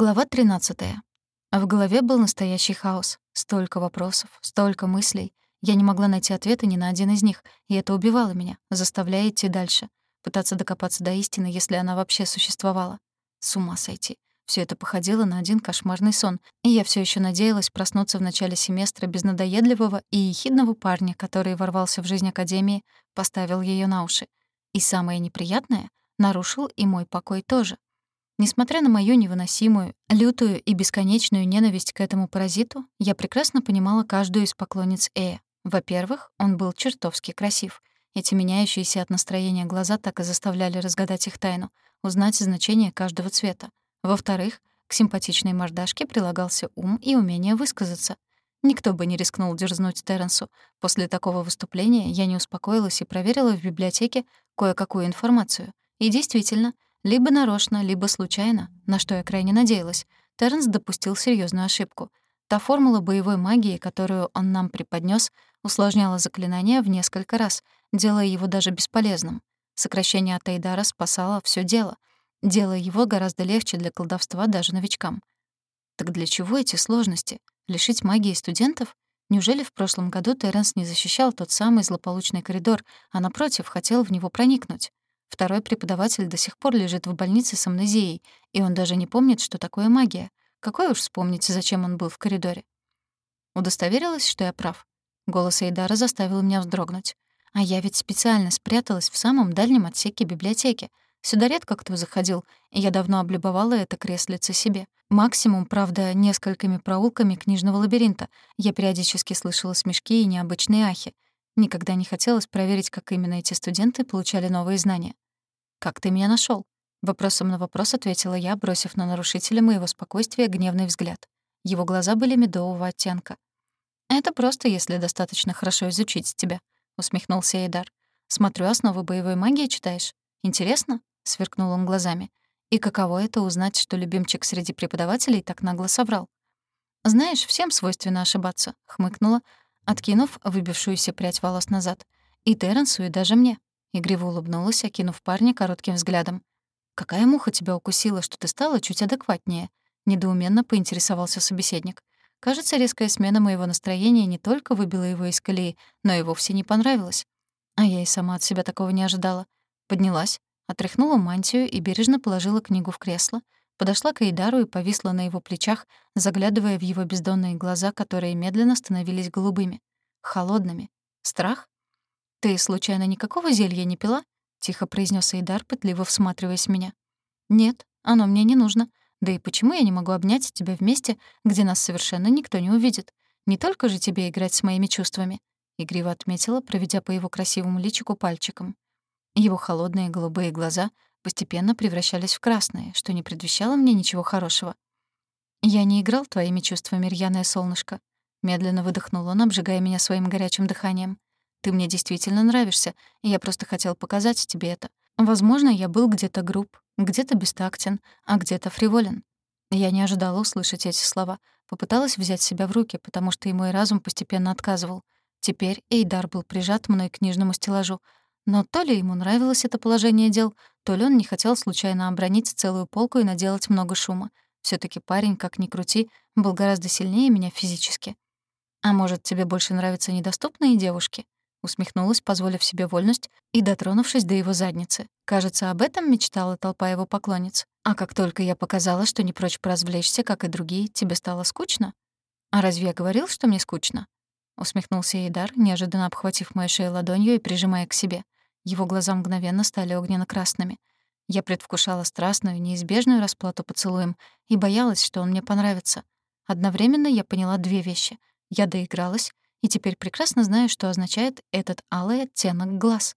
Глава 13. В голове был настоящий хаос. Столько вопросов, столько мыслей. Я не могла найти ответа ни на один из них, и это убивало меня, заставляя идти дальше, пытаться докопаться до истины, если она вообще существовала. С ума сойти. Все это походило на один кошмарный сон, и я все еще надеялась проснуться в начале семестра без надоедливого и ехидного парня, который ворвался в жизнь Академии, поставил ее на уши. И самое неприятное — нарушил и мой покой тоже. Несмотря на мою невыносимую, лютую и бесконечную ненависть к этому паразиту, я прекрасно понимала каждую из поклонниц Эя. Во-первых, он был чертовски красив. Эти меняющиеся от настроения глаза так и заставляли разгадать их тайну, узнать значение каждого цвета. Во-вторых, к симпатичной мордашке прилагался ум и умение высказаться. Никто бы не рискнул дерзнуть Терренсу. После такого выступления я не успокоилась и проверила в библиотеке кое-какую информацию. И действительно — либо нарочно, либо случайно, на что я крайне надеялась, Тернс допустил серьезную ошибку. Та формула боевой магии, которую он нам преподнес, усложняла заклинание в несколько раз, делая его даже бесполезным. Сокращение от Эйдара спасало все дело, делая его гораздо легче для колдовства даже новичкам. Так для чего эти сложности? Лишить магии студентов? Неужели в прошлом году Терренс не защищал тот самый злополучный коридор, а, напротив, хотел в него проникнуть? Второй преподаватель до сих пор лежит в больнице с амнезией, и он даже не помнит, что такое магия. Какой уж вспомнить, зачем он был в коридоре. Удостоверилась, что я прав. Голос Эйдара заставил меня вздрогнуть. А я ведь специально спряталась в самом дальнем отсеке библиотеки. Сюда редко кто заходил, и я давно облюбовала это креслице себе. Максимум, правда, несколькими проулками книжного лабиринта. Я периодически слышала смешки и необычные ахи. Никогда не хотелось проверить, как именно эти студенты получали новые знания. «Как ты меня нашел? Вопросом на вопрос ответила я, бросив на нарушителя моего спокойствия гневный взгляд. Его глаза были медового оттенка. «Это просто, если достаточно хорошо изучить тебя», — усмехнулся Эйдар. «Смотрю, основы боевой магии читаешь. Интересно?» — сверкнул он глазами. «И каково это узнать, что любимчик среди преподавателей так нагло соврал?» «Знаешь, всем свойственно ошибаться», — хмыкнула, откинув выбившуюся прядь волос назад. «И Терренсу, и даже мне». Игриво улыбнулась, окинув парня коротким взглядом. «Какая муха тебя укусила, что ты стала чуть адекватнее?» Недоуменно поинтересовался собеседник. Кажется, резкая смена моего настроения не только выбила его из колеи, но и вовсе не понравилась. А я и сама от себя такого не ожидала. Поднялась, отряхнула мантию и бережно положила книгу в кресло, Подошла к Эйдару и повисла на его плечах, заглядывая в его бездонные глаза, которые медленно становились голубыми. Холодными. Страх? «Ты, случайно, никакого зелья не пила?» — тихо произнес Эйдар, пытливо всматриваясь в меня. «Нет, оно мне не нужно. Да и почему я не могу обнять тебя вместе, где нас совершенно никто не увидит? Не только же тебе играть с моими чувствами», — игриво отметила, проведя по его красивому личику пальчиком. Его холодные голубые глаза — постепенно превращались в красные, что не предвещало мне ничего хорошего. «Я не играл твоими чувствами, рьяное солнышко», — медленно выдохнул он, обжигая меня своим горячим дыханием. «Ты мне действительно нравишься, и я просто хотел показать тебе это. Возможно, я был где-то груб, где-то бестактен, а где-то фриволен». Я не ожидала услышать эти слова. Попыталась взять себя в руки, потому что и мой разум постепенно отказывал. Теперь Эйдар был прижат мной к книжному стеллажу, но то ли ему нравилось это положение дел, то ли он не хотел случайно обронить целую полку и наделать много шума. все таки парень, как ни крути, был гораздо сильнее меня физически. «А может, тебе больше нравятся недоступные девушки?» Усмехнулась, позволив себе вольность и дотронувшись до его задницы. Кажется, об этом мечтала толпа его поклонниц. А как только я показала, что не прочь поразвлечься, как и другие, тебе стало скучно? А разве я говорил, что мне скучно? Усмехнулся Эйдар, неожиданно обхватив мою шею ладонью и прижимая к себе. Его глаза мгновенно стали огненно-красными. Я предвкушала страстную, неизбежную расплату поцелуем и боялась, что он мне понравится. Одновременно я поняла две вещи. Я доигралась, и теперь прекрасно знаю, что означает этот алый оттенок глаз.